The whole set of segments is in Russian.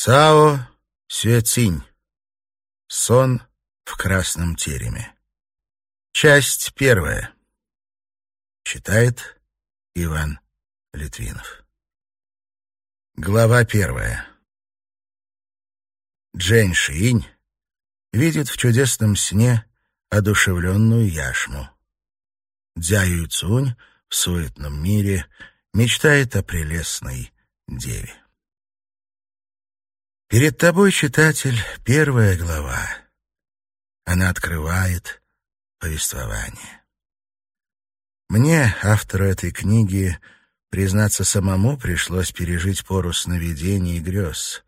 Цао Сюэцинь. Сон в красном тереме. Часть первая. Читает Иван Литвинов. Глава первая. Джень Шиинь видит в чудесном сне одушевленную яшму. Дзяю Цунь в суетном мире мечтает о прелестной деве. Перед тобой, читатель, первая глава. Она открывает повествование. Мне, автору этой книги, признаться самому, пришлось пережить пору сновидений и грез,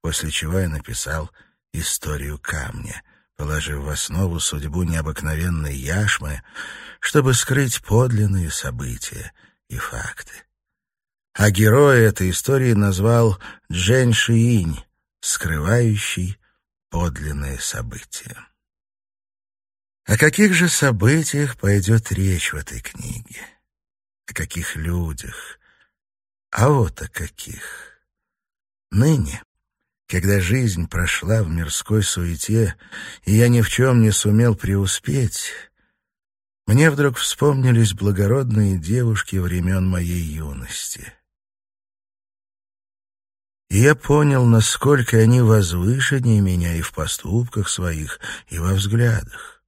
после чего я написал историю камня, положив в основу судьбу необыкновенной яшмы, чтобы скрыть подлинные события и факты. А героя этой истории назвал Джен Шиинь, скрывающий подлинные события. О каких же событиях пойдет речь в этой книге? О каких людях? А вот о каких. Ныне, когда жизнь прошла в мирской суете, и я ни в чем не сумел преуспеть, мне вдруг вспомнились благородные девушки времен моей юности — и я понял, насколько они возвышеннее меня и в поступках своих, и во взглядах.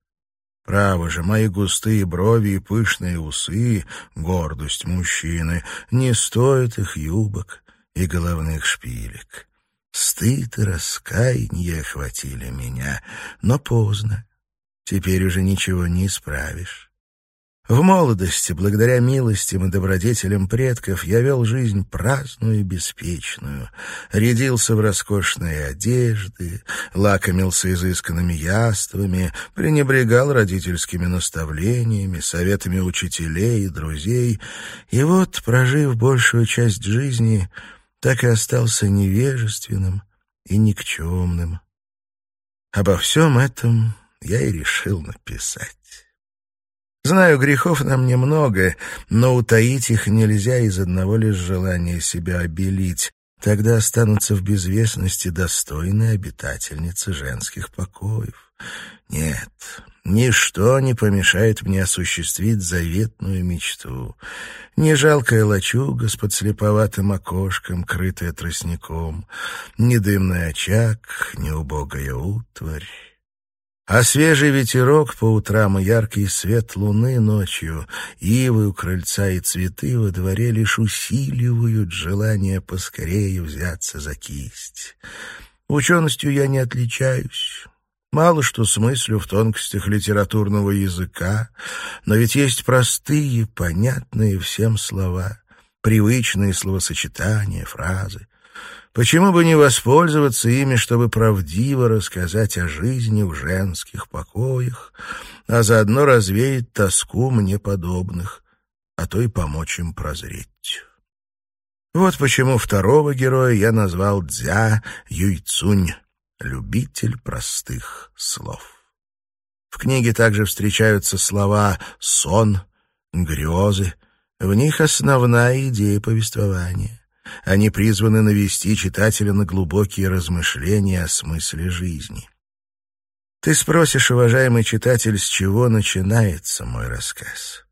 Право же, мои густые брови и пышные усы, гордость мужчины, не стоят их юбок и головных шпилек. Стыд и раскаяние охватили меня, но поздно. Теперь уже ничего не исправишь. В молодости, благодаря милостям и добродетелям предков, я вел жизнь праздную и беспечную, рядился в роскошные одежды, лакомился изысканными яствами, пренебрегал родительскими наставлениями, советами учителей и друзей, и вот, прожив большую часть жизни, так и остался невежественным и никчемным. Обо всем этом я и решил написать. Знаю, грехов нам немного, но утаить их нельзя из одного лишь желания себя обелить. Тогда останутся в безвестности достойные обитательницы женских покоев. Нет, ничто не помешает мне осуществить заветную мечту. Не жалкая лачуга с подслеповатым окошком, крытая тростником, не дымный очаг, не убогая утварь. А свежий ветерок по утрам и яркий свет луны ночью, ивы у крыльца и цветы во дворе лишь усиливают желание поскорее взяться за кисть. Ученостью я не отличаюсь. Мало что смыслю в тонкостях литературного языка, но ведь есть простые, понятные всем слова, привычные словосочетания, фразы. Почему бы не воспользоваться ими, чтобы правдиво рассказать о жизни в женских покоях, а заодно развеять тоску мне подобных, а то и помочь им прозреть? Вот почему второго героя я назвал Дзя Юйцунь, любитель простых слов. В книге также встречаются слова «сон», «грезы», в них основная идея повествования. Они призваны навести читателя на глубокие размышления о смысле жизни. Ты спросишь, уважаемый читатель, с чего начинается мой рассказ?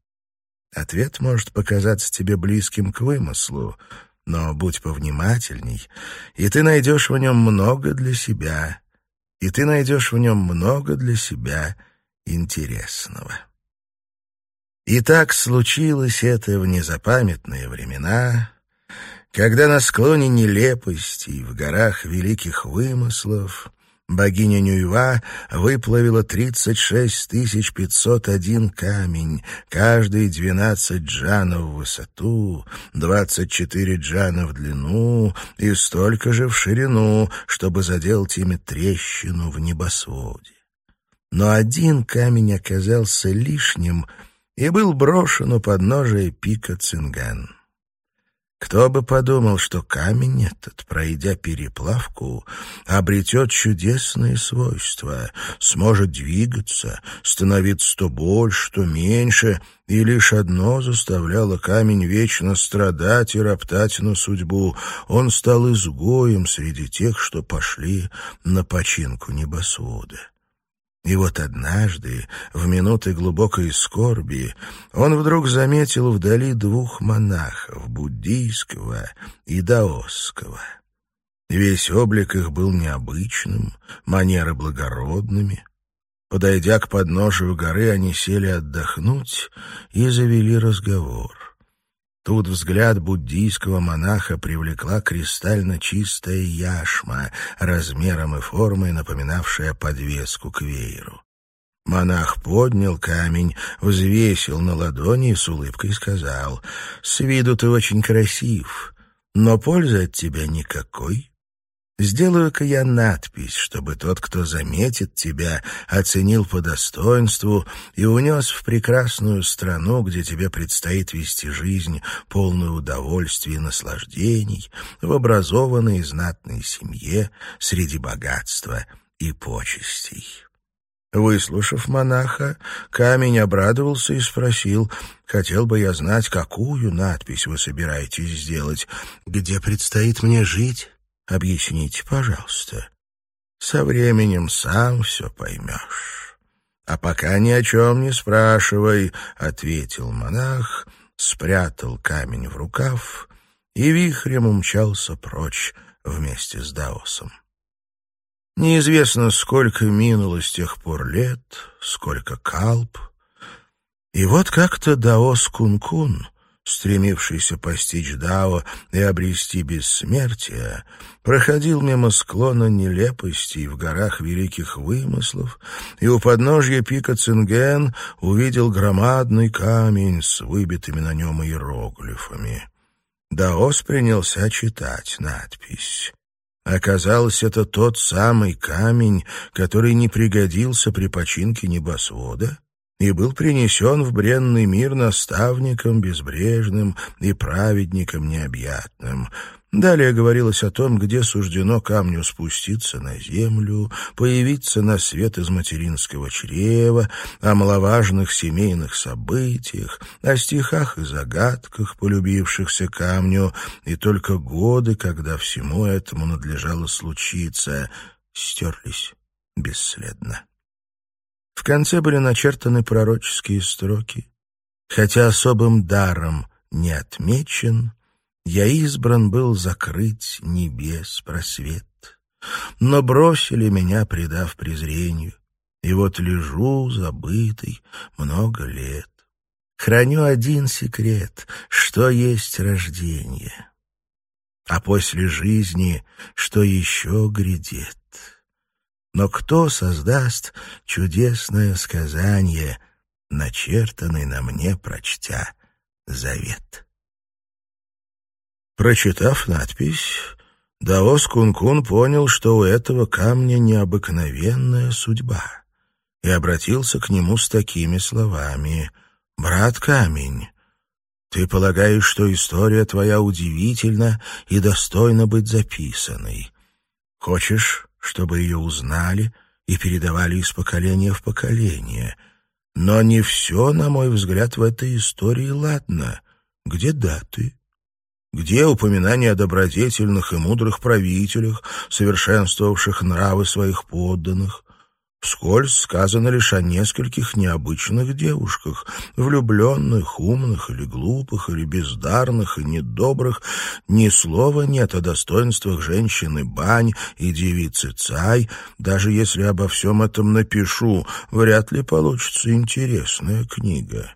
Ответ может показаться тебе близким к вымыслу, но будь повнимательней, и ты найдешь в нем много для себя, и ты найдешь в нем много для себя интересного. И так случилось это в незапамятные времена, когда на склоне нелепости в горах великих вымыслов богиня Нюйва выплавила 36 501 камень, каждый 12 джанов в высоту, 24 джана в длину и столько же в ширину, чтобы заделать ими трещину в небосводе. Но один камень оказался лишним и был брошен у подножия пика Цинган. Кто бы подумал, что камень этот, пройдя переплавку, обретет чудесные свойства, сможет двигаться, становиться то больше, то меньше, и лишь одно заставляло камень вечно страдать и роптать на судьбу. Он стал изгоем среди тех, что пошли на починку небосвода. И вот однажды, в минуты глубокой скорби, он вдруг заметил вдали двух монахов, буддийского и даосского. Весь облик их был необычным, манеры благородными. Подойдя к подножию горы, они сели отдохнуть и завели разговор. Тут взгляд буддийского монаха привлекла кристально чистая яшма, размером и формой напоминавшая подвеску к вееру. Монах поднял камень, взвесил на ладони и с улыбкой сказал, «С виду ты очень красив, но пользы от тебя никакой. Сделаю-ка я надпись, чтобы тот, кто заметит тебя, оценил по достоинству и унес в прекрасную страну, где тебе предстоит вести жизнь, полную удовольствий и наслаждений, в образованной и знатной семье, среди богатства и почестей». Выслушав монаха, камень обрадовался и спросил, «Хотел бы я знать, какую надпись вы собираетесь сделать, где предстоит мне жить?» Объясните, пожалуйста. Со временем сам все поймешь. А пока ни о чем не спрашивай, — ответил монах, спрятал камень в рукав и вихрем умчался прочь вместе с Даосом. Неизвестно, сколько минуло с тех пор лет, сколько калп. И вот как-то Даос Кун-Кун стремившийся постичь Дао и обрести бессмертие, проходил мимо склона нелепостей в горах великих вымыслов и у подножья пика Цинген увидел громадный камень с выбитыми на нем иероглифами. Даос принялся читать надпись. Оказалось, это тот самый камень, который не пригодился при починке небосвода, и был принесен в бренный мир наставником безбрежным и праведником необъятным. Далее говорилось о том, где суждено камню спуститься на землю, появиться на свет из материнского чрева, о маловажных семейных событиях, о стихах и загадках, полюбившихся камню, и только годы, когда всему этому надлежало случиться, стерлись бесследно. В конце были начертаны пророческие строки. Хотя особым даром не отмечен, я избран был закрыть небес просвет. Но бросили меня, предав презрению, и вот лежу забытый много лет. Храню один секрет, что есть рождение. А после жизни, что еще грядет. Но кто создаст чудесное сказание, начертанный на мне, прочтя завет? Прочитав надпись, Даос Кун-Кун понял, что у этого камня необыкновенная судьба, и обратился к нему с такими словами «Брат камень». Ты полагаешь, что история твоя удивительна и достойна быть записанной. Хочешь чтобы ее узнали и передавали из поколения в поколение. Но не все, на мой взгляд, в этой истории ладно. Где даты? Где упоминания о добродетельных и мудрых правителях, совершенствовавших нравы своих подданных? Вскользь сказано лишь о нескольких необычных девушках, влюбленных, умных или глупых, или бездарных и недобрых. Ни слова нет о достоинствах женщины Бань и девицы Цай. Даже если обо всем этом напишу, вряд ли получится интересная книга.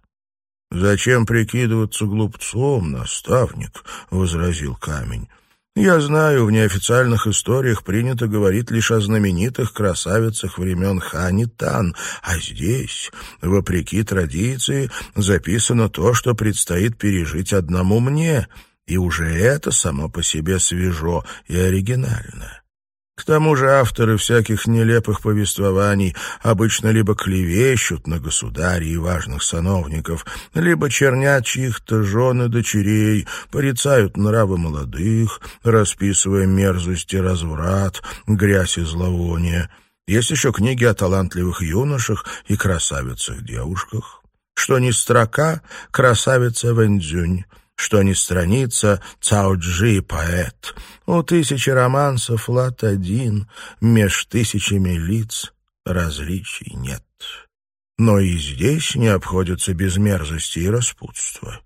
«Зачем прикидываться глупцом, наставник?» — возразил камень. Я знаю, в неофициальных историях принято говорить лишь о знаменитых красавицах времен Хани Тан, а здесь, вопреки традиции, записано то, что предстоит пережить одному мне, и уже это само по себе свежо и оригинально. К тому же авторы всяких нелепых повествований обычно либо клевещут на государей и важных сановников, либо чернят чьих-то жен и дочерей, порицают нравы молодых, расписывая мерзость и разврат, грязь и зловоние. Есть еще книги о талантливых юношах и красавицах-девушках. Что ни строка — красавица Вэньцзюнь что ни страница Цаоджи поэт. У тысячи романсов лад один, меж тысячами лиц различий нет. Но и здесь не обходится без мерзости и распутства.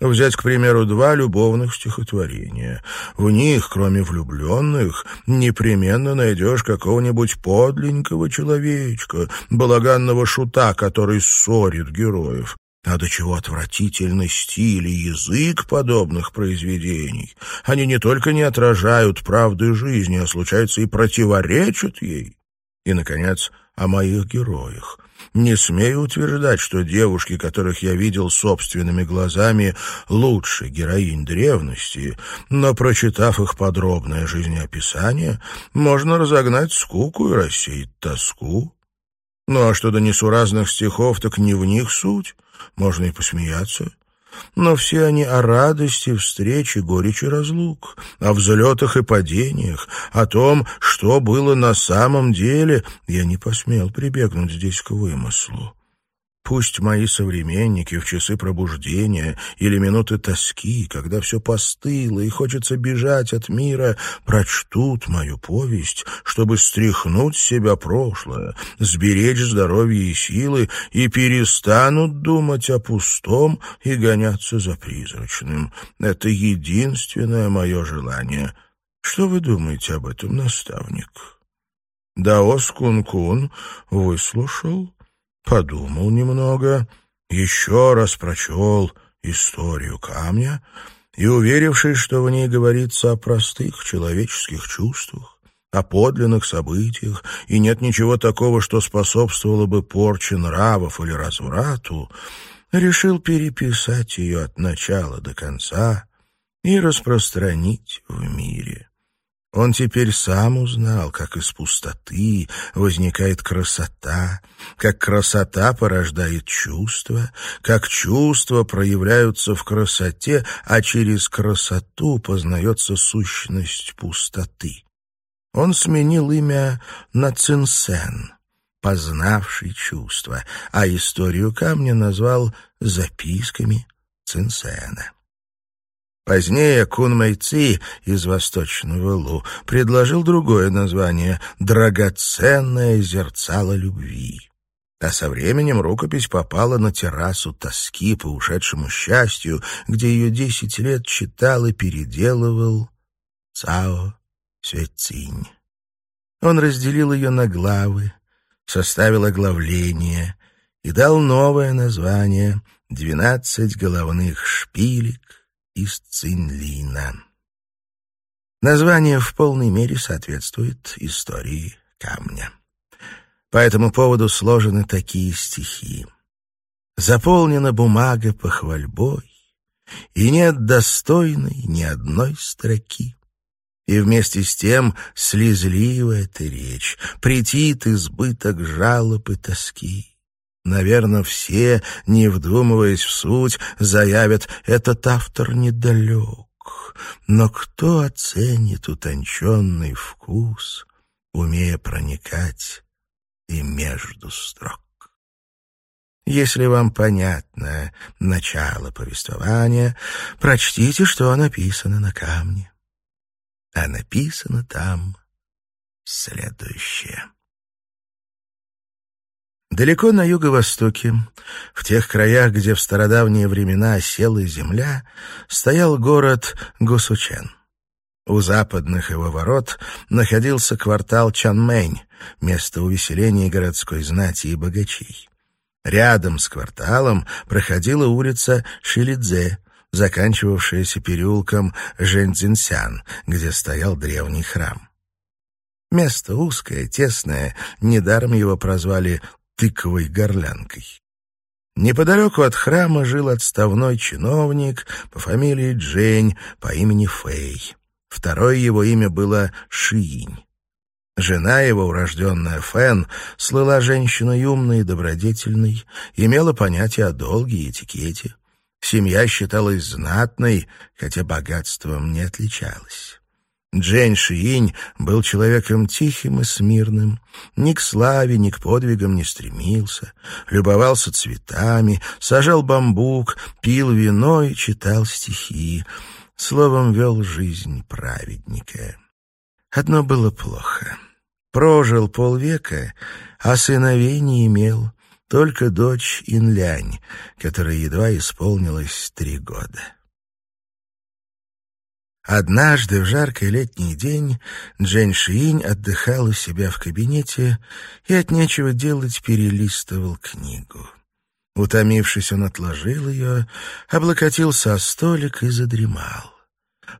Взять, к примеру, два любовных стихотворения. В них, кроме влюбленных, непременно найдешь какого-нибудь подленького человечка, балаганного шута, который ссорит героев. А до чего отвратительный стиль и язык подобных произведений. Они не только не отражают правды жизни, а случается и противоречат ей. И, наконец, о моих героях. Не смею утверждать, что девушки, которых я видел собственными глазами, лучше героинь древности, но, прочитав их подробное жизнеописание, можно разогнать скуку и рассеять тоску. Ну а что до несуразных стихов, так не в них суть можно и посмеяться. Но все они о радости встречи, горечи разлук, о взлетах и падениях, о том, что было на самом деле, я не посмел прибегнуть здесь к вымыслу. Пусть мои современники в часы пробуждения или минуты тоски, когда все постыло и хочется бежать от мира, прочтут мою повесть, чтобы стряхнуть с себя прошлое, сберечь здоровье и силы и перестанут думать о пустом и гоняться за призрачным. Это единственное мое желание. Что вы думаете об этом, наставник? Даос Кун-Кун выслушал подумал немного, еще раз прочел историю камня и, уверившись, что в ней говорится о простых человеческих чувствах, о подлинных событиях, и нет ничего такого, что способствовало бы порче нравов или разврату, решил переписать ее от начала до конца и распространить в мире. Он теперь сам узнал, как из пустоты возникает красота, как красота порождает чувства, как чувства проявляются в красоте, а через красоту познается сущность пустоты. Он сменил имя на Цинсен, познавший чувства, а историю камня назвал «записками Цинсена». Позднее Кун Мэйци из Восточного Лу предложил другое название «Драгоценное зерцало любви». А со временем рукопись попала на террасу тоски по ушедшему счастью, где ее десять лет читал и переделывал Цао Сюэцинь. Он разделил ее на главы, составил оглавление и дал новое название «Двенадцать головных шпилек», из Цинлина. Название в полной мере соответствует истории камня. По этому поводу сложены такие стихи. Заполнена бумага похвальбой, и нет достойной ни одной строки. И вместе с тем слезливая ты речь, претит избыток жалоб и тоски. Наверное, все, не вдумываясь в суть, заявят, этот автор недалек. Но кто оценит утонченный вкус, умея проникать и между строк? Если вам понятно начало повествования, прочтите, что написано на камне. А написано там следующее. Далеко на юго-востоке, в тех краях, где в стародавние времена осела земля, стоял город Гусучен. У западных его ворот находился квартал Чанмэнь, место увеселения городской знати и богачей. Рядом с кварталом проходила улица Шилидзе, заканчивавшаяся переулком Жэньцзинсян, где стоял древний храм. Место узкое, тесное, недаром его прозвали тыковой горлянкой. Неподалеку от храма жил отставной чиновник по фамилии Джень по имени Фэй. Второе его имя было Шиинь. Жена его, урожденная Фэн, слыла женщиной умной и добродетельной, имела понятие о долге и этикете. Семья считалась знатной, хотя богатством не отличалась. Джейн Шиинь был человеком тихим и смирным, ни к славе, ни к подвигам не стремился, любовался цветами, сажал бамбук, пил вино и читал стихи, словом, вел жизнь праведника. Одно было плохо. Прожил полвека, а сыновей не имел, только дочь Инлянь, которой едва исполнилось три года. Однажды в жаркий летний день Джен Шиинь отдыхал у себя в кабинете и от нечего делать перелистывал книгу. Утомившись, он отложил ее, облокотился о столик и задремал.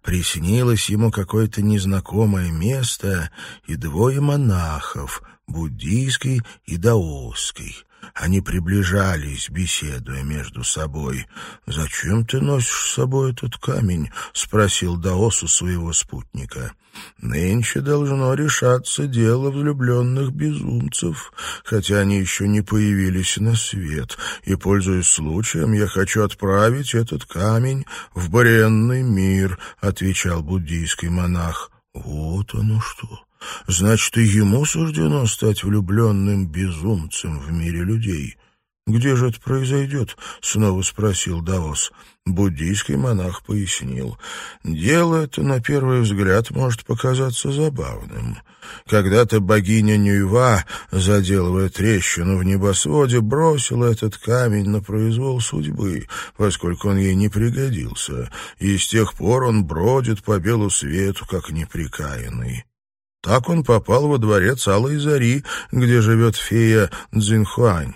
Приснилось ему какое-то незнакомое место и двое монахов, буддийский и даосский. Они приближались, беседуя между собой. «Зачем ты носишь с собой этот камень?» — спросил Даос у своего спутника. «Нынче должно решаться дело влюбленных безумцев, хотя они еще не появились на свет, и, пользуясь случаем, я хочу отправить этот камень в бренный мир», — отвечал буддийский монах. «Вот оно что!» Значит, и ему суждено стать влюбленным безумцем в мире людей. «Где же это произойдет?» — снова спросил Даос. Буддийский монах пояснил. «Дело это, на первый взгляд, может показаться забавным. Когда-то богиня Нюйва, заделывая трещину в небосводе, бросила этот камень на произвол судьбы, поскольку он ей не пригодился, и с тех пор он бродит по белу свету, как неприкаянный». Так он попал во дворец Алой Зари, где живет фея Цзинхуань.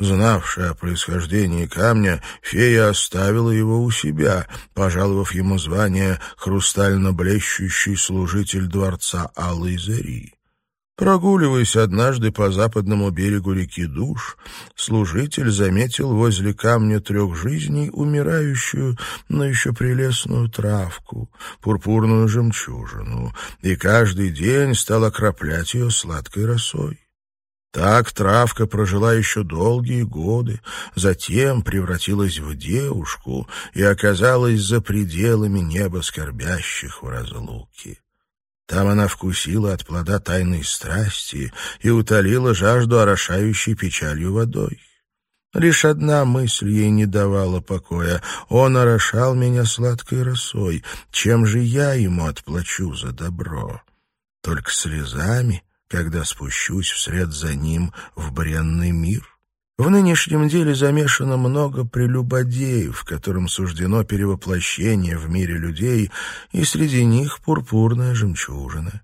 Знавшая о происхождении камня, фея оставила его у себя, пожаловав ему звание «хрустально-блещущий служитель дворца Алой Зари». Прогуливаясь однажды по западному берегу реки Душ, служитель заметил возле камня трех жизней умирающую, но еще прелестную травку, пурпурную жемчужину, и каждый день стал окроплять ее сладкой росой. Так травка прожила еще долгие годы, затем превратилась в девушку и оказалась за пределами неба скорбящих в разлуке. Там она вкусила от плода тайной страсти и утолила жажду орошающей печалью водой. Лишь одна мысль ей не давала покоя. Он орошал меня сладкой росой. Чем же я ему отплачу за добро? Только слезами, когда спущусь вслед за ним в бренный мир. В нынешнем деле замешано много прелюбодеев, которым суждено перевоплощение в мире людей, и среди них пурпурная жемчужина.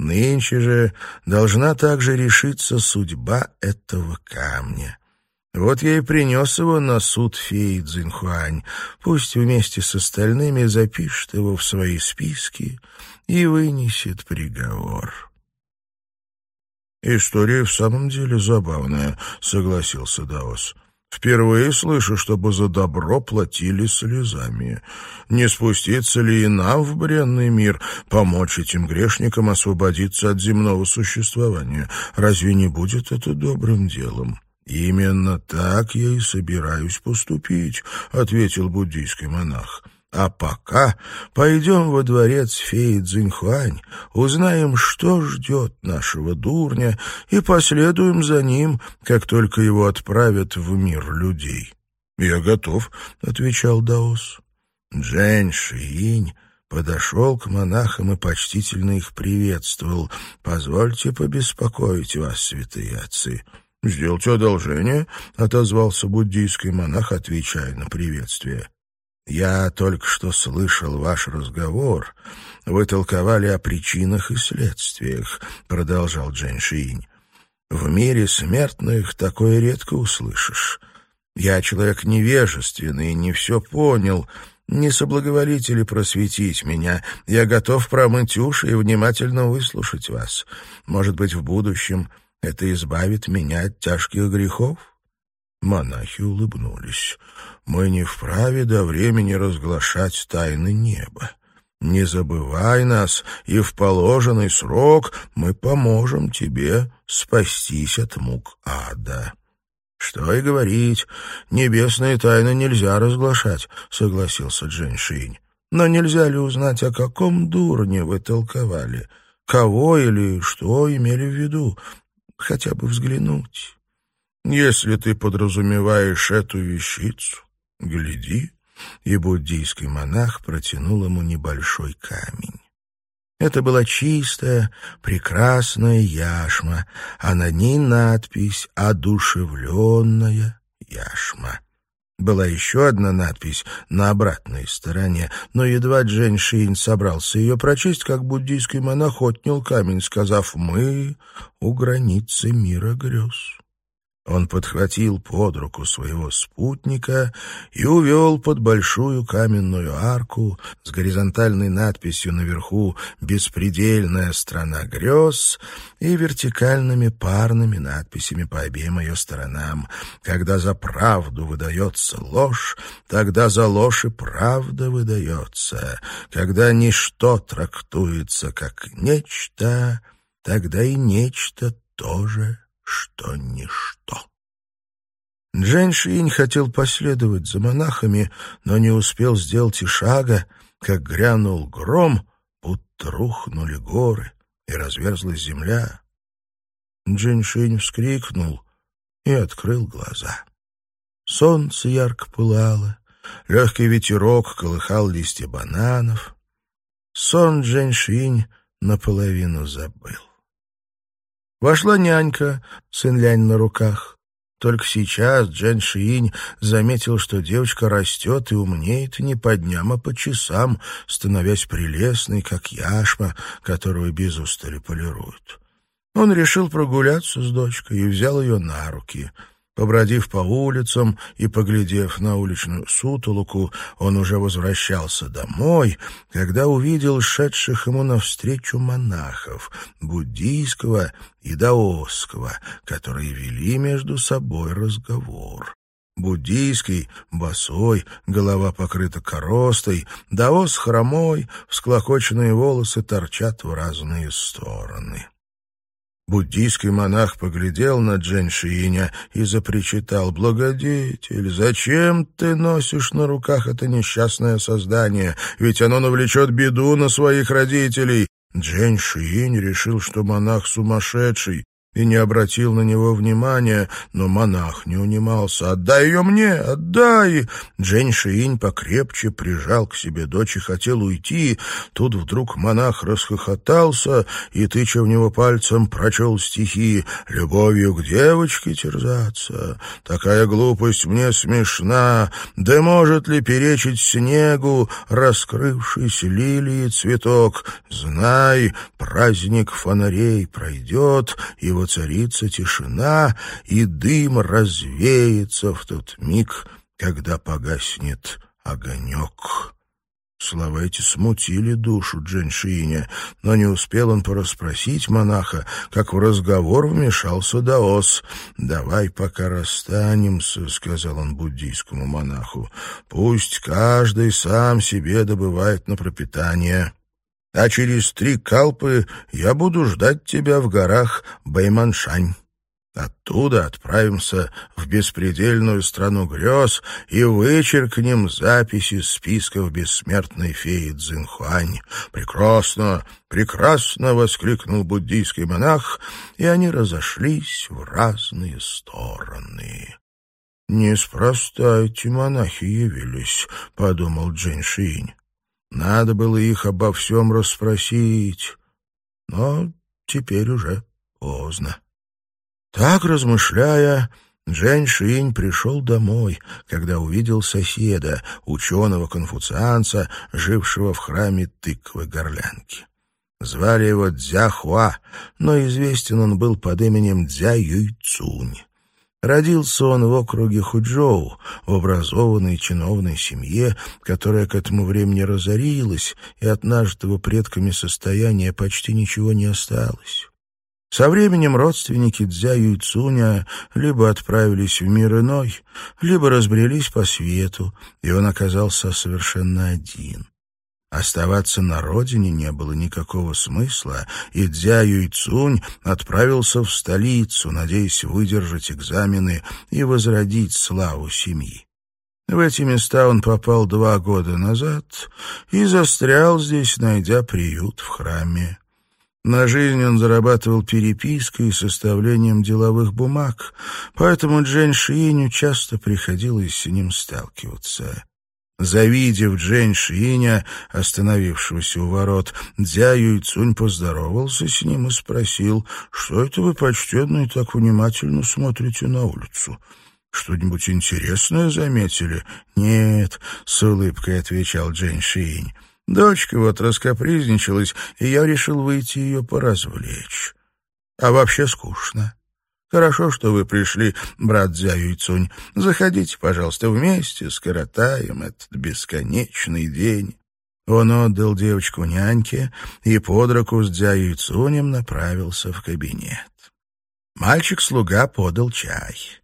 Нынче же должна также решиться судьба этого камня. Вот я и принес его на суд феи Цзиньхуань. Пусть вместе с остальными запишет его в свои списки и вынесет приговор». «История в самом деле забавная», — согласился Даос. «Впервые слышу, чтобы за добро платили слезами. Не спуститься ли и нам в бренный мир, помочь этим грешникам освободиться от земного существования? Разве не будет это добрым делом?» «Именно так я и собираюсь поступить», — ответил буддийский монах. А пока пойдем во дворец феи Цзиньхуань, узнаем, что ждет нашего дурня, и последуем за ним, как только его отправят в мир людей. — Я готов, — отвечал Даос. Джэнь Шиинь подошел к монахам и почтительно их приветствовал. «Позвольте побеспокоить вас, святые отцы». «Сделайте одолжение», — отозвался буддийский монах, отвечая на приветствие. Я только что слышал ваш разговор. Вы толковали о причинах и следствиях, продолжал Джен Шиинь. В мире смертных такое редко услышишь. Я человек невежественный, не все понял. Не соблаговолите ли просветить меня? Я готов промыть уши и внимательно выслушать вас. Может быть, в будущем это избавит меня от тяжких грехов? Монахи улыбнулись. «Мы не вправе до времени разглашать тайны неба. Не забывай нас, и в положенный срок мы поможем тебе спастись от мук ада». «Что и говорить, небесные тайны нельзя разглашать», — согласился Джин Шинь. «Но нельзя ли узнать, о каком дурне вы толковали? Кого или что имели в виду? Хотя бы взглянуть. Если ты подразумеваешь эту вещицу, гляди». И буддийский монах протянул ему небольшой камень. Это была чистая, прекрасная яшма, а на ней надпись «Одушевленная яшма». Была еще одна надпись на обратной стороне, но едва Джен Шиин собрался ее прочесть, как буддийский монах отнял камень, сказав «Мы у границы мира грез». Он подхватил под руку своего спутника и увел под большую каменную арку с горизонтальной надписью наверху «Беспредельная страна грез» и вертикальными парными надписями по обеим ее сторонам. Когда за правду выдается ложь, тогда за ложь и правда выдается. Когда ничто трактуется как нечто, тогда и нечто тоже что ничто. Джен Шиинь хотел последовать за монахами, но не успел сделать и шага, как грянул гром, будто рухнули горы, и разверзлась земля. Джин вскрикнул и открыл глаза. Солнце ярко пылало, легкий ветерок колыхал листья бананов. Сон Джин наполовину забыл. Вошла нянька, сын Лянь на руках. Только сейчас Джен Шиинь заметил, что девочка растет и умнеет не по дням, а по часам, становясь прелестной, как яшма, которую без устали полируют. Он решил прогуляться с дочкой и взял ее на руки — Побродив по улицам и поглядев на уличную сутолоку, он уже возвращался домой, когда увидел шедших ему навстречу монахов, буддийского и даосского, которые вели между собой разговор. Буддийский, босой, голова покрыта коростой, даос хромой, всклокоченные волосы торчат в разные стороны. Буддийский монах поглядел на Джен Шииня и запричитал, «Благодетель, зачем ты носишь на руках это несчастное создание? Ведь оно навлечет беду на своих родителей». Джен Шиинь решил, что монах сумасшедший, и не обратил на него внимания, но монах не унимался. «Отдай ее мне! Отдай!» Джень Шиинь покрепче прижал к себе дочь и хотел уйти. Тут вдруг монах расхохотался и, тыча в него пальцем, прочел стихи «Любовью к девочке терзаться, такая глупость мне смешна, да может ли перечить снегу, раскрывшись лилии цветок? Знай, праздник фонарей пройдет, и воцарится тишина, и дым развеется в тот миг, когда погаснет огонек. Слова эти смутили душу Дженшииня, но не успел он порасспросить монаха, как в разговор вмешался Даос. «Давай пока расстанемся», — сказал он буддийскому монаху. «Пусть каждый сам себе добывает на пропитание» а через три калпы я буду ждать тебя в горах Байманшань. Оттуда отправимся в беспредельную страну грез и вычеркнем записи списков бессмертной феи Цзинхуань. «Прекрасно! Прекрасно!» — воскликнул буддийский монах, и они разошлись в разные стороны. «Неспроста эти монахи явились», — подумал Джин Шинь. Надо было их обо всем расспросить, но теперь уже поздно. Так, размышляя, Джен Шинь пришел домой, когда увидел соседа, ученого-конфуцианца, жившего в храме тыквы-горлянки. Звали его Дзяхуа, но известен он был под именем Дзя Юйцунь. Родился он в округе Худжоу, в образованной чиновной семье, которая к этому времени разорилась, и от нажитого предками состояния почти ничего не осталось. Со временем родственники Дзяю и Цуня либо отправились в мир иной, либо разбрелись по свету, и он оказался совершенно один. Оставаться на родине не было никакого смысла, и Дзя Юйцунь отправился в столицу, надеясь выдержать экзамены и возродить славу семьи. В эти места он попал два года назад и застрял здесь, найдя приют в храме. На жизнь он зарабатывал перепиской и составлением деловых бумаг, поэтому Джен Шииню часто приходилось с ним сталкиваться. Завидев Джен Шииня, остановившегося у ворот, Дзя Юйцунь поздоровался с ним и спросил, что это вы, почтенный, так внимательно смотрите на улицу. «Что-нибудь интересное заметили?» «Нет», — с улыбкой отвечал Джейн Шиинь. «Дочка вот раскопризничалась, и я решил выйти ее поразвлечь. А вообще скучно. Хорошо, что вы пришли, брат Дзя Юйцунь. Заходите, пожалуйста, вместе, скоротаем этот бесконечный день». Он отдал девочку няньке и под руку с Дзя Юйцунем направился в кабинет. Мальчик-слуга подал чай.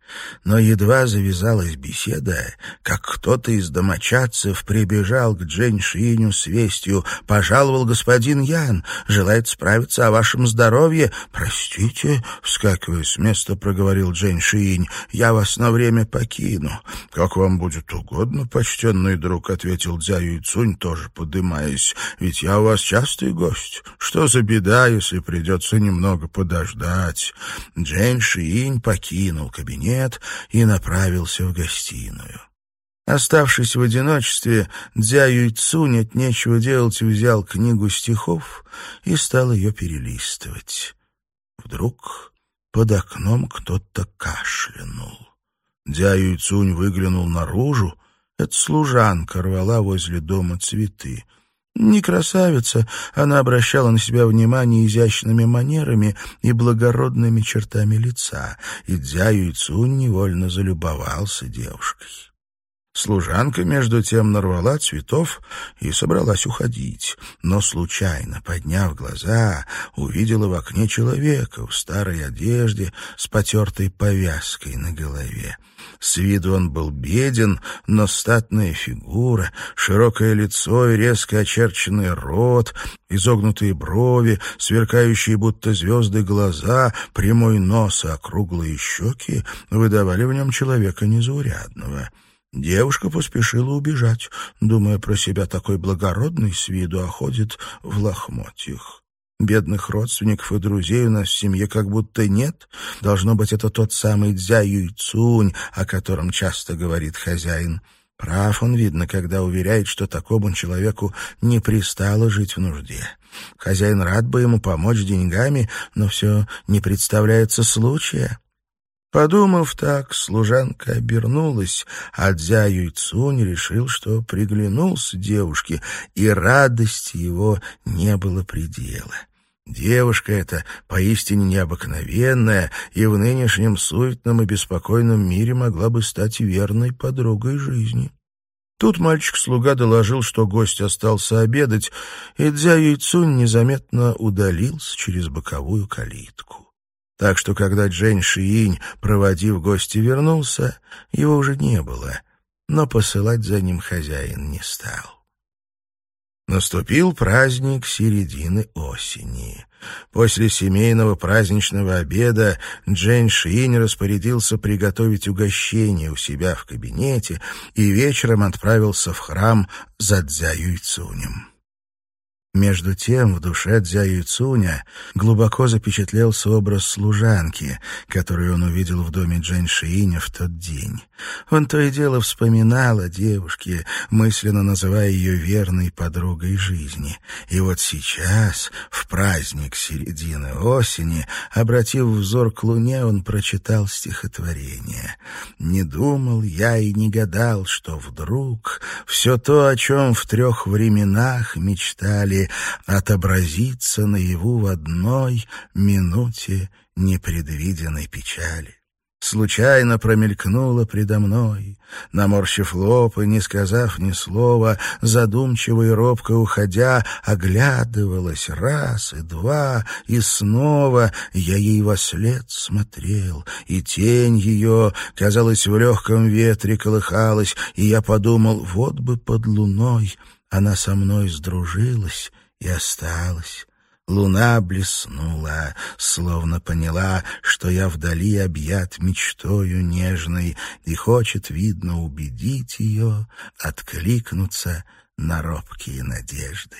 Но едва завязалась беседа, как кто-то из домочадцев прибежал к Джень Шиню с вестью. «Пожаловал господин Ян, желает справиться о вашем здоровье». «Простите», — вскакивая с места, проговорил Джень Шинь, — «я вас на время покину». «Как вам будет угодно, почтенный друг», — ответил Дзя Юйцунь, тоже подымаясь, — «ведь я у вас частый гость. Что за беда, если придется немного подождать?» Джень Шинь покинул кабинет, кабинет и направился в гостиную. Оставшись в одиночестве, Дзя Юйцунь от нечего делать взял книгу стихов и стал ее перелистывать. Вдруг под окном кто-то кашлянул. Дзя Юйцунь выглянул наружу. Эта служанка рвала возле дома цветы. Не красавица, она обращала на себя внимание изящными манерами и благородными чертами лица, и Дзя Юйцун невольно залюбовался девушкой. Служанка, между тем, нарвала цветов и собралась уходить, но, случайно подняв глаза, увидела в окне человека в старой одежде с потертой повязкой на голове. С виду он был беден, но статная фигура, широкое лицо и резко очерченный рот, изогнутые брови, сверкающие будто звезды глаза, прямой нос и округлые щеки выдавали в нем человека незаурядного. Девушка поспешила убежать, думая про себя такой благородный с виду, а ходит в лохмотьях. Бедных родственников и друзей у нас в семье как будто нет. Должно быть, это тот самый Дзя Юйцунь, о котором часто говорит хозяин. Прав он, видно, когда уверяет, что такому человеку не пристало жить в нужде. Хозяин рад бы ему помочь деньгами, но все не представляется случая. Подумав так, служанка обернулась, а Дзя Юйцунь решил, что приглянулся девушке, и радости его не было предела. Девушка эта поистине необыкновенная и в нынешнем суетном и беспокойном мире могла бы стать верной подругой жизни. Тут мальчик-слуга доложил, что гость остался обедать, и Дзя Юйцунь незаметно удалился через боковую калитку. Так что, когда Джень Шиинь, проводив гостя, вернулся, его уже не было, но посылать за ним хозяин не стал. Наступил праздник середины осени. После семейного праздничного обеда Джейн Шиинь распорядился приготовить угощение у себя в кабинете и вечером отправился в храм за Дзя Юйцунем. Между тем в душе Дзя Юцуня глубоко запечатлелся образ служанки, которую он увидел в доме Джань Шииня в тот день. Он то и дело вспоминал о девушке, мысленно называя ее верной подругой жизни. И вот сейчас, в праздник середины осени, обратив взор к луне, он прочитал стихотворение. «Не думал я и не гадал, что вдруг все то, о чем в трех временах мечтали, отобразиться наяву в одной минуте непредвиденной печали. Случайно промелькнула предо мной, наморщив лоб и не сказав ни слова, задумчиво и робко уходя, оглядывалась раз и два, и снова я ей во след смотрел, и тень ее, казалось, в легком ветре колыхалась, и я подумал, вот бы под луной она со мной сдружилась и осталась. Луна блеснула, словно поняла, что я вдали объят мечтою нежной, и хочет, видно, убедить ее откликнуться на робкие надежды.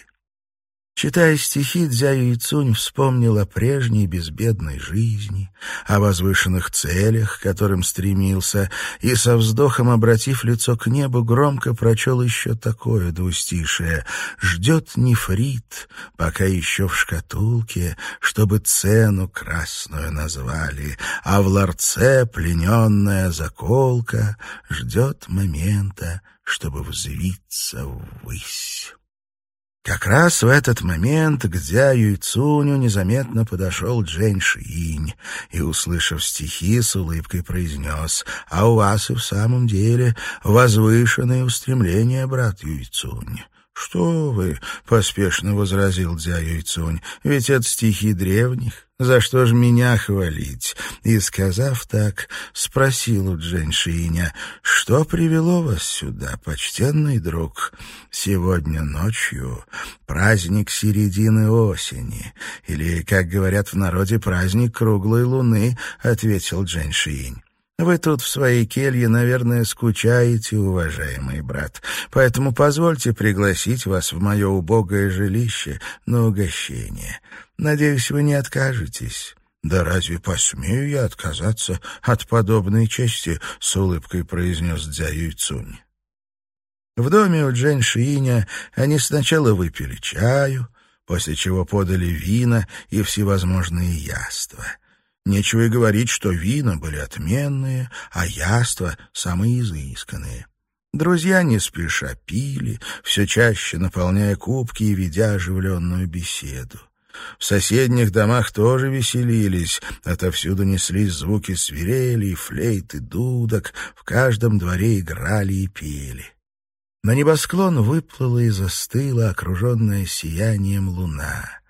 Читая стихи, Дзяю Ицунь вспомнил о прежней безбедной жизни, о возвышенных целях, к которым стремился, и со вздохом, обратив лицо к небу, громко прочел еще такое двустишее «Ждет нефрит, пока еще в шкатулке, чтобы цену красную назвали, а в ларце плененная заколка ждет момента, чтобы взвиться ввысь». Как раз в этот момент к Дзяю и Цуню незаметно подошел Джейн Шиинь и, услышав стихи, с улыбкой произнес, «А у вас и в самом деле возвышенные устремления, брат Юйцунь. «Что вы?» — поспешно возразил Дзя Юйцунь. «Ведь это стихи древних. За что ж меня хвалить?» И, сказав так, спросил у Джэньшииня, «Что привело вас сюда, почтенный друг? Сегодня ночью праздник середины осени, или, как говорят в народе, праздник круглой луны», — ответил Джэньшиинь. Вы тут в своей келье, наверное, скучаете, уважаемый брат, поэтому позвольте пригласить вас в мое убогое жилище на угощение. Надеюсь, вы не откажетесь». «Да разве посмею я отказаться от подобной чести?» — с улыбкой произнес Дзя Юйцунь. В доме у Джен Шииня они сначала выпили чаю, после чего подали вина и всевозможные яства — Нечего и говорить, что вина были отменные, а яства — самые изысканные. Друзья не спеша пили, все чаще наполняя кубки и ведя оживленную беседу. В соседних домах тоже веселились, отовсюду неслись звуки свирелей, флейт и дудок, в каждом дворе играли и пели. На небосклон выплыла и застыла, окруженная сиянием луна.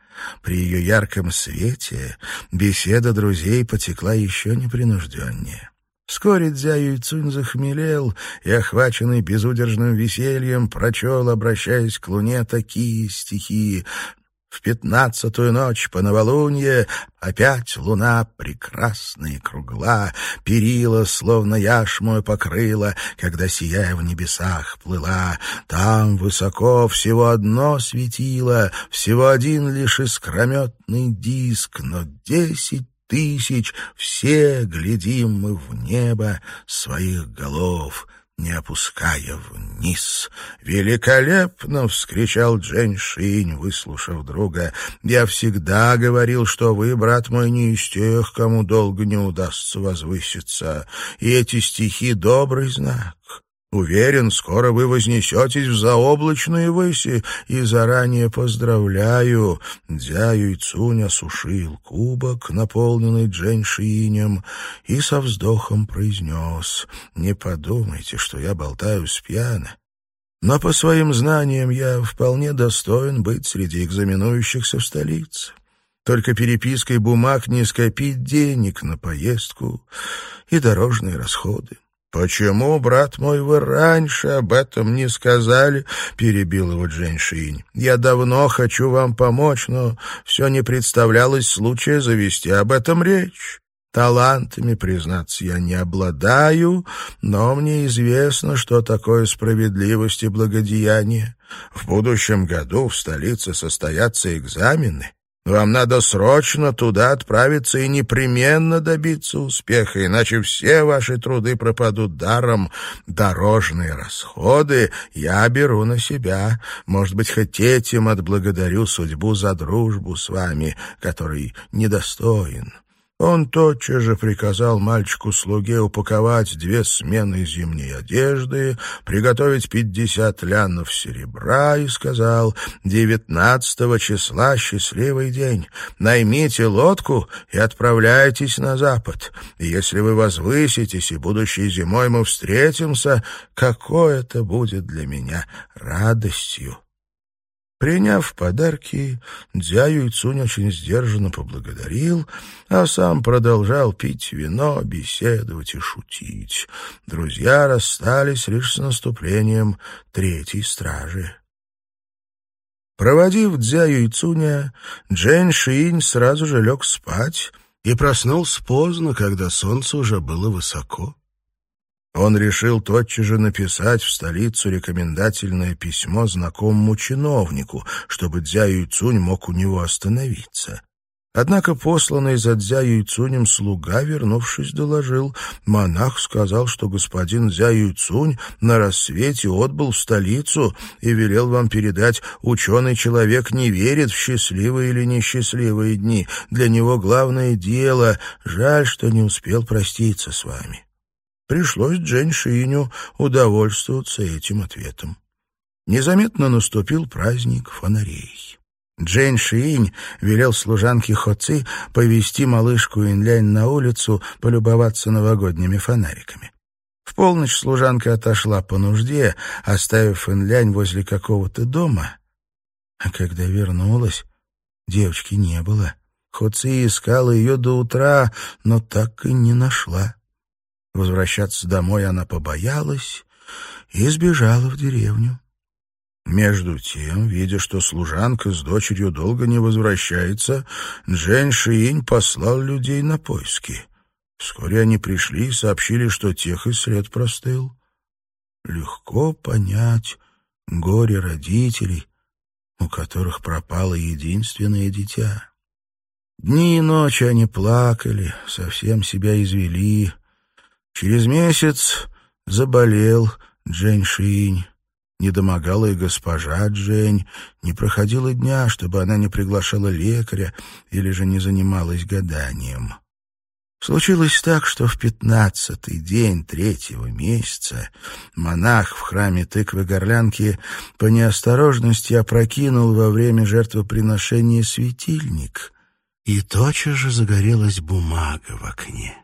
При ее ярком свете беседа друзей потекла еще непринужденнее. Вскоре Дзя Юйцунь захмелел и, охваченный безудержным весельем, прочел, обращаясь к луне, такие стихи в пятнадцатую ночь по новолунье опять луна прекрасная и кругла, перила, словно яшмою покрыла, когда, сияя в небесах, плыла. Там высоко всего одно светило, всего один лишь искрометный диск, но десять тысяч, все глядим мы в небо своих голов — не опуская вниз. «Великолепно!» — вскричал Джен выслушав друга. «Я всегда говорил, что вы, брат мой, не из тех, кому долго не удастся возвыситься, и эти стихи — добрый знак. Уверен, скоро вы вознесетесь в заоблачные выси, и заранее поздравляю. Дзяю и Цунь осушил кубок, наполненный дженшинем, и со вздохом произнес, «Не подумайте, что я болтаю с пьяна. Но по своим знаниям я вполне достоин быть среди экзаменующихся в столице. Только перепиской бумаг не скопить денег на поездку и дорожные расходы. «Почему, брат мой, вы раньше об этом не сказали?» — перебил его Джейн «Я давно хочу вам помочь, но все не представлялось случая завести об этом речь. Талантами, признаться, я не обладаю, но мне известно, что такое справедливость и благодеяние. В будущем году в столице состоятся экзамены, вам надо срочно туда отправиться и непременно добиться успеха, иначе все ваши труды пропадут даром. Дорожные расходы я беру на себя. Может быть, хоть этим отблагодарю судьбу за дружбу с вами, который недостоин. Он тотчас же приказал мальчику-слуге упаковать две смены зимней одежды, приготовить пятьдесят лянов серебра и сказал, «Девятнадцатого числа счастливый день. Наймите лодку и отправляйтесь на запад. Если вы возвыситесь, и будущей зимой мы встретимся, какое это будет для меня радостью». Приняв подарки, Дзяю Ицунь очень сдержанно поблагодарил, а сам продолжал пить вино, беседовать и шутить. Друзья расстались лишь с наступлением третьей стражи. Проводив Дзяю и Цуня, Джен Шиинь сразу же лег спать и проснулся поздно, когда солнце уже было высоко. Он решил тотчас же написать в столицу рекомендательное письмо знакомому чиновнику, чтобы Дзя Юйцунь мог у него остановиться. Однако посланный за Дзя Юйцунем слуга, вернувшись, доложил. Монах сказал, что господин Дзя Юйцунь на рассвете отбыл в столицу и велел вам передать, ученый человек не верит в счастливые или несчастливые дни. Для него главное дело. Жаль, что не успел проститься с вами. Пришлось Джень Шиню удовольствоваться этим ответом. Незаметно наступил праздник фонарей. Джейн Шиинь велел служанке Хоци повести малышку Инлянь на улицу полюбоваться новогодними фонариками. В полночь служанка отошла по нужде, оставив Инлянь возле какого-то дома. А когда вернулась, девочки не было. Хоци искала ее до утра, но так и не нашла. Возвращаться домой она побоялась и сбежала в деревню. Между тем, видя, что служанка с дочерью долго не возвращается, Джен Шиинь послал людей на поиски. Вскоре они пришли и сообщили, что тех и след простыл. Легко понять горе родителей, у которых пропало единственное дитя. Дни и ночи они плакали, совсем себя извели. Через месяц заболел Джень Шиинь. Не домогала и госпожа Джень, не проходило дня, чтобы она не приглашала лекаря или же не занималась гаданием. Случилось так, что в пятнадцатый день третьего месяца монах в храме тыквы-горлянки по неосторожности опрокинул во время жертвоприношения светильник, и тотчас же загорелась бумага в окне.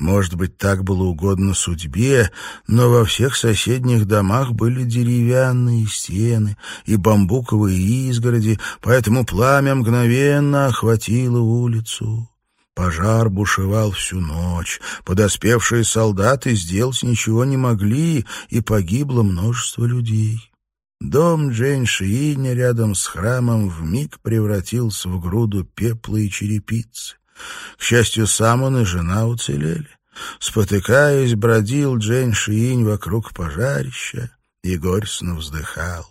Может быть, так было угодно судьбе, но во всех соседних домах были деревянные стены и бамбуковые изгороди, поэтому пламя мгновенно охватило улицу. Пожар бушевал всю ночь. Подоспевшие солдаты сделать ничего не могли, и погибло множество людей. Дом Джейн Шииня рядом с храмом вмиг превратился в груду пепла и черепицы. К счастью, сам он и жена уцелели. Спотыкаясь, бродил Джейн Шиинь вокруг пожарища и горестно вздыхал.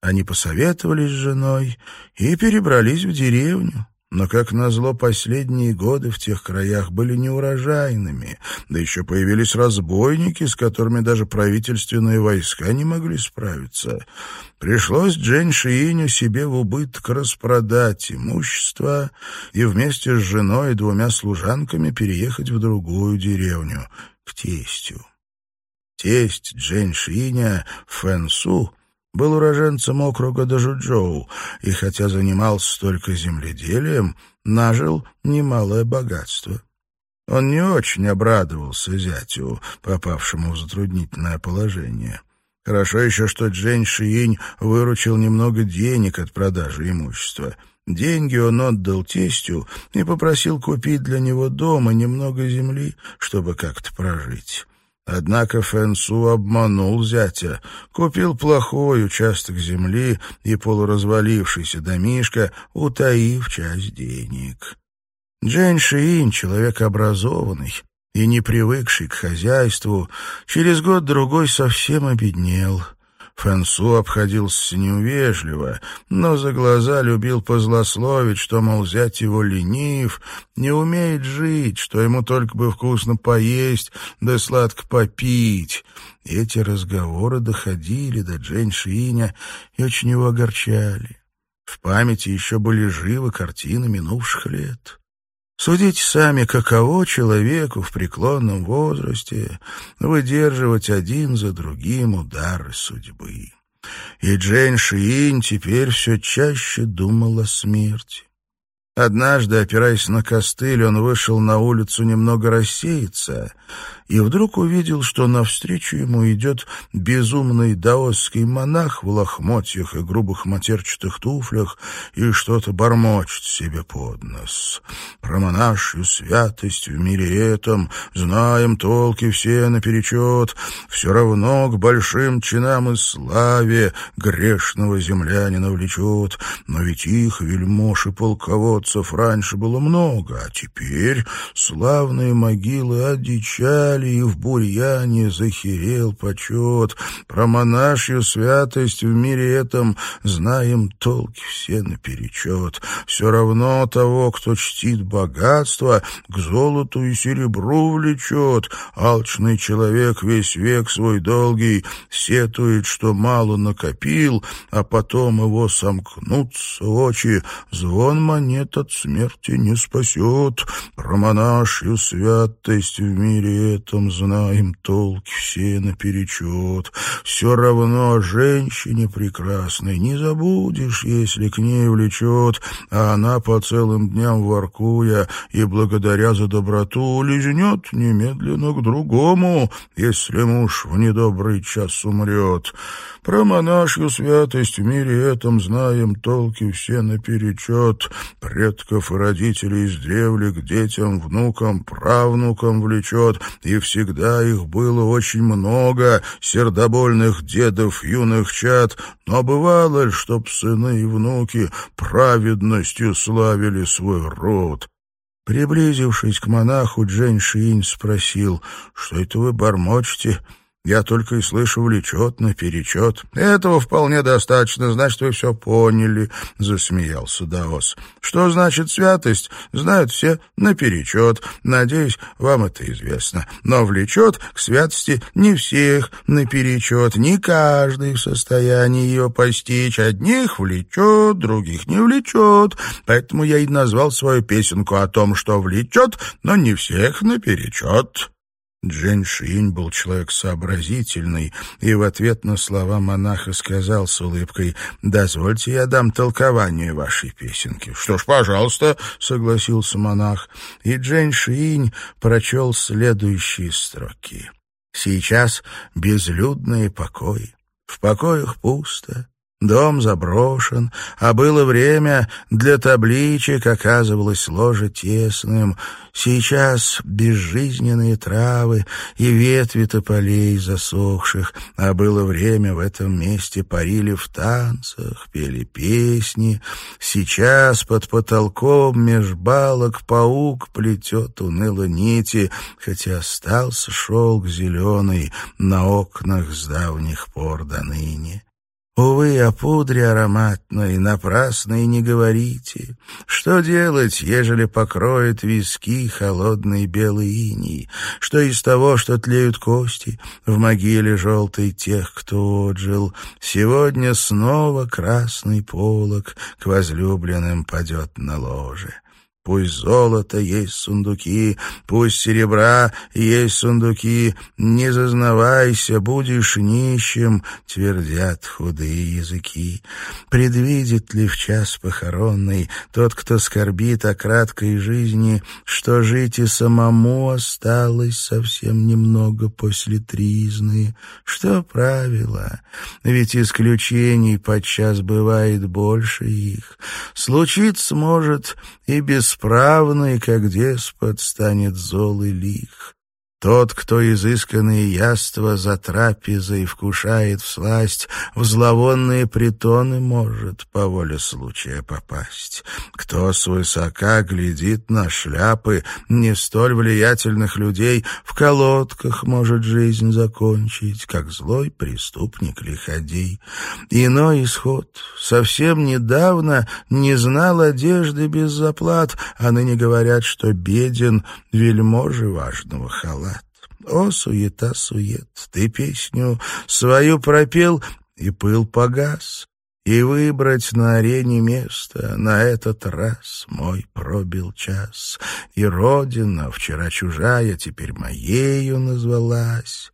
Они посоветовались с женой и перебрались в деревню. Но, как назло, последние годы в тех краях были неурожайными, да еще появились разбойники, с которыми даже правительственные войска не могли справиться. Пришлось Джен Шииню себе в убыток распродать имущество и вместе с женой и двумя служанками переехать в другую деревню, к тестю. Тесть Джен Шииня, Фэнсу, был уроженцем округа Дажуджоу и, хотя занимался только земледелием, нажил немалое богатство. Он не очень обрадовался зятю, попавшему в затруднительное положение. Хорошо еще, что Джень Шиинь выручил немного денег от продажи имущества. Деньги он отдал тестю и попросил купить для него дома немного земли, чтобы как-то прожить. Однако Фэнсу обманул зятя, купил плохой участок земли и полуразвалившийся домишко, утаив часть денег. Джейн Шиин, человек образованный и не привыкший к хозяйству, через год-другой совсем обеднел — Фэнсу обходился неувежливо, но за глаза любил позлословить, что, мол, зять его ленив, не умеет жить, что ему только бы вкусно поесть да сладко попить. Эти разговоры доходили до Джейн Шиня и очень его огорчали. В памяти еще были живы картины минувших лет. Судите сами, каково человеку в преклонном возрасте выдерживать один за другим удары судьбы. И Джейн Шиин теперь все чаще думал о смерти. Однажды, опираясь на костыль, он вышел на улицу немного рассеяться и вдруг увидел, что навстречу ему идет безумный даосский монах в лохмотьях и грубых матерчатых туфлях и что-то бормочет себе под нос. Про монашью святость в мире этом знаем толки все наперечет, все равно к большим чинам и славе грешного землянина влечет, но ведь их, вельмож и полководцев, раньше было много, а теперь славные могилы одичали, печали и в бурьяне захерел почет. Про монашью святость в мире этом знаем толки все наперечет. Все равно того, кто чтит богатство, к золоту и серебру влечет. Алчный человек весь век свой долгий сетует, что мало накопил, а потом его сомкнутся очи. Звон монет от смерти не спасет. Про монашью святость в мире этом знаем толки все наперечет. Все равно женщине прекрасной не забудешь, если к ней влечет, а она по целым дням воркуя и благодаря за доброту лизнет немедленно к другому, если муж в недобрый час умрет. Про монашью святость в мире этом знаем толки все наперечет. Предков и родителей издревле к детям, внукам, правнукам влечет, и всегда их было очень много, сердобольных дедов, юных чад, но бывало, чтоб сыны и внуки праведностью славили свой род. Приблизившись к монаху, Джейн Шиинь спросил, «Что это вы бормочете?» Я только и слышу влечет наперечет. Этого вполне достаточно, значит, вы все поняли, — засмеялся Даос. Что значит святость? Знают все наперечет. Надеюсь, вам это известно. Но влечет к святости не всех наперечет. Не каждый в состоянии ее постичь. Одних влечет, других не влечет. Поэтому я и назвал свою песенку о том, что влечет, но не всех наперечет. Джен Шинь был человек сообразительный, и в ответ на слова монаха сказал с улыбкой, «Дозвольте, я дам толкование вашей песенки». «Что ж, пожалуйста», — согласился монах, и Джен Шинь прочел следующие строки. «Сейчас безлюдные покои, в покоях пусто, Дом заброшен, а было время, для табличек оказывалось ложе тесным. Сейчас безжизненные травы и ветви тополей засохших, а было время в этом месте парили в танцах, пели песни. Сейчас под потолком меж балок паук плетет уныло нити, хотя остался шелк зеленый на окнах с давних пор до ныне. Увы, о пудре ароматной напрасно и не говорите. Что делать, ежели покроет виски холодный белый иней? Что из того, что тлеют кости в могиле желтой тех, кто отжил? Сегодня снова красный полог к возлюбленным падет на ложе. Пусть золото есть сундуки, пусть серебра есть сундуки, не зазнавайся, будешь нищим, твердят худые языки. Предвидит ли в час похоронный тот, кто скорбит о краткой жизни, что жить и самому осталось совсем немного после тризны? Что правило? Ведь исключений подчас бывает больше их. Случиться может и без бесправный, как деспот, станет зол и лих. Тот, кто изысканные яства за трапезой вкушает в сласть, в зловонные притоны может по воле случая попасть. Кто свысока глядит на шляпы не столь влиятельных людей, в колодках может жизнь закончить, как злой преступник лиходей. Иной исход совсем недавно не знал одежды без заплат, а ныне говорят, что беден вельможи важного халата. О, суета-сует, ты песню свою пропел, и пыл погас, и выбрать на арене место на этот раз мой пробил час, и родина, вчера чужая, теперь моею назвалась.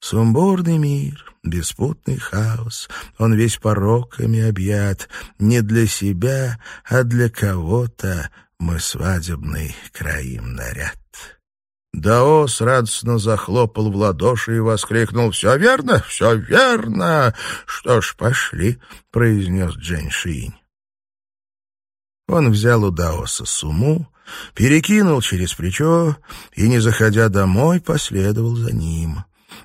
Сумбурный мир, беспутный хаос, он весь пороками объят. Не для себя, а для кого-то мы свадебный краим наряд. Даос радостно захлопал в ладоши и воскликнул «Все верно, все верно!» «Что ж, пошли», — произнес Джень Шиинь. Он взял у Даоса сумму, перекинул через плечо и, не заходя домой, последовал за ним.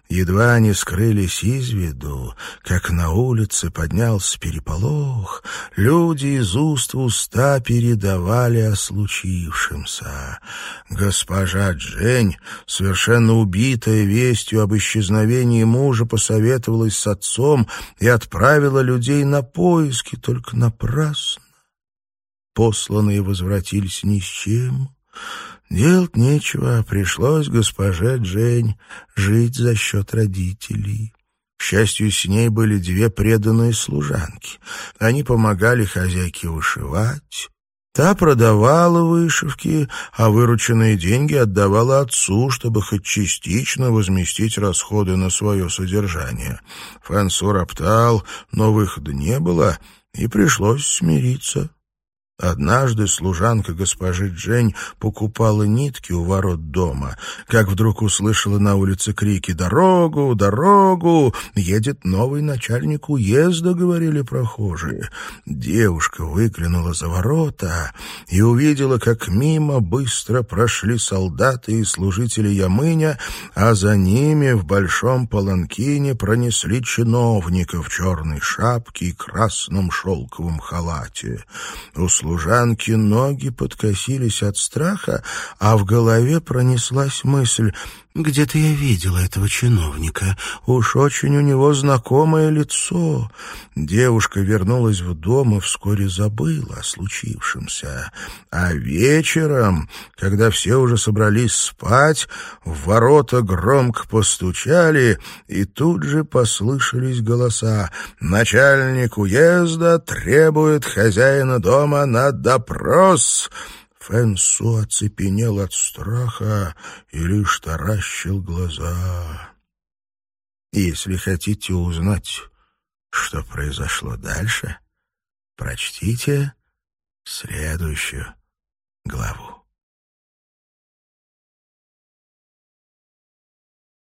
Едва они скрылись из виду, как на улице поднялся переполох, люди из уст в уста передавали о случившемся. Госпожа Джень, совершенно убитая вестью об исчезновении мужа, посоветовалась с отцом и отправила людей на поиски, только напрасно. Посланные возвратились ни с чем — Делать нечего, пришлось госпоже Джень жить за счет родителей. К счастью, с ней были две преданные служанки. Они помогали хозяйке вышивать. Та продавала вышивки, а вырученные деньги отдавала отцу, чтобы хоть частично возместить расходы на свое содержание. Фэнсу роптал, но выхода не было, и пришлось смириться. Однажды служанка госпожи Джень покупала нитки у ворот дома, как вдруг услышала на улице крики «Дорогу! Дорогу! Едет новый начальник уезда!» — говорили прохожие. Девушка выглянула за ворота и увидела, как мимо быстро прошли солдаты и служители Ямыня, а за ними в большом паланкине пронесли чиновника в черной шапке и красном шелковом халате. Служанки ноги подкосились от страха, а в голове пронеслась мысль где-то я видела этого чиновника. Уж очень у него знакомое лицо. Девушка вернулась в дом и вскоре забыла о случившемся. А вечером, когда все уже собрались спать, в ворота громко постучали, и тут же послышались голоса. «Начальник уезда требует хозяина дома на допрос!» Фэнсу оцепенел от страха и лишь таращил глаза. Если хотите узнать, что произошло дальше, прочтите следующую главу.